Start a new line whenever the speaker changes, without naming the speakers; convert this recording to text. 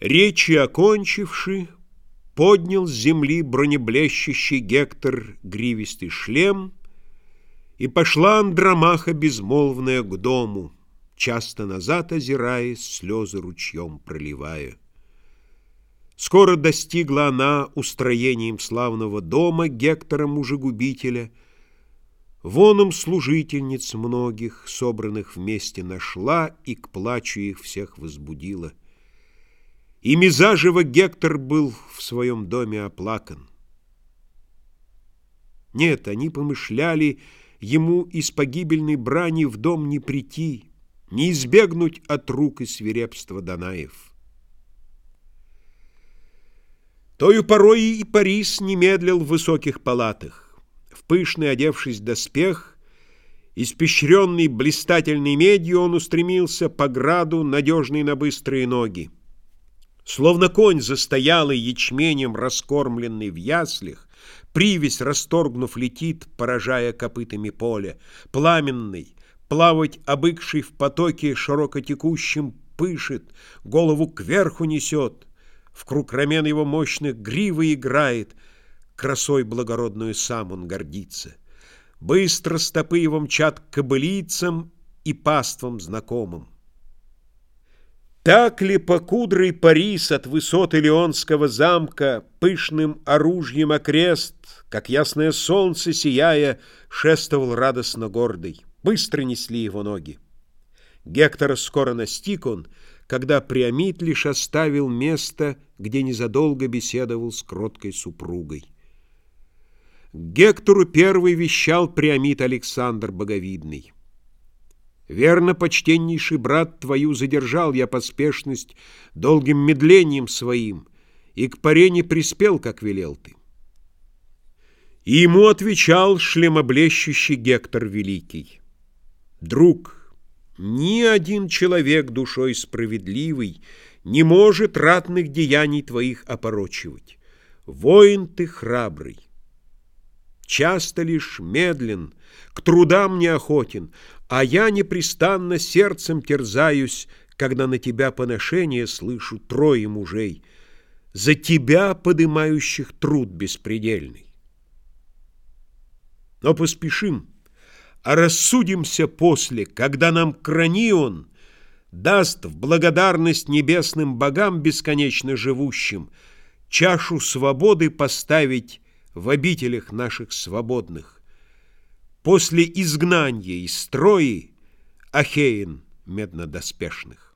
Речи окончивши, поднял с земли бронеблещущий Гектор гривистый шлем, и пошла Андромаха безмолвная к дому, часто назад озираясь, слезы ручьем проливая. Скоро достигла она устроением славного дома Гектора мужегубителя, Воном служительниц многих, собранных вместе нашла И к плачу их всех возбудила — и Мизажева Гектор был в своем доме оплакан. Нет, они помышляли ему из погибельной брани в дом не прийти, не избегнуть от рук и свирепства Данаев. Тою порой и Парис не медлил в высоких палатах. В пышный одевшись доспех, испещренный блистательной медью, он устремился по граду, надежный на быстрые ноги. Словно конь застоялый ячменем, раскормленный в яслях, Привязь, расторгнув, летит, поражая копытами поле. Пламенный, плавать обыкший в потоке широкотекущем пышет, Голову кверху несет, в круг рамен его мощных гривы играет, Красой благородную сам он гордится. Быстро стопы его мчат к кобылицам и паствам знакомым. Так ли покудрый Парис от высот Илионского замка Пышным оружием окрест, как ясное солнце, сияя, Шествовал радостно гордый, быстро несли его ноги. Гектора скоро настиг он, когда Приамид лишь оставил место, где незадолго беседовал с кроткой супругой. Гектору первый вещал Приамид Александр Боговидный. Верно, почтеннейший брат, твою задержал я поспешность долгим медлением своим, и к паре не приспел, как велел ты. И ему отвечал шлемоблещущий Гектор Великий. Друг, ни один человек душой справедливый не может ратных деяний твоих опорочивать. Воин ты храбрый. Часто лишь медлен, к трудам неохотен, а я непрестанно сердцем терзаюсь, Когда на тебя поношение слышу трое мужей, За тебя подымающих труд беспредельный. Но поспешим, а рассудимся после, Когда нам кранион даст в благодарность небесным богам бесконечно живущим Чашу свободы поставить в обителях наших свободных, После изгнания из строи Ахеин меднодоспешных.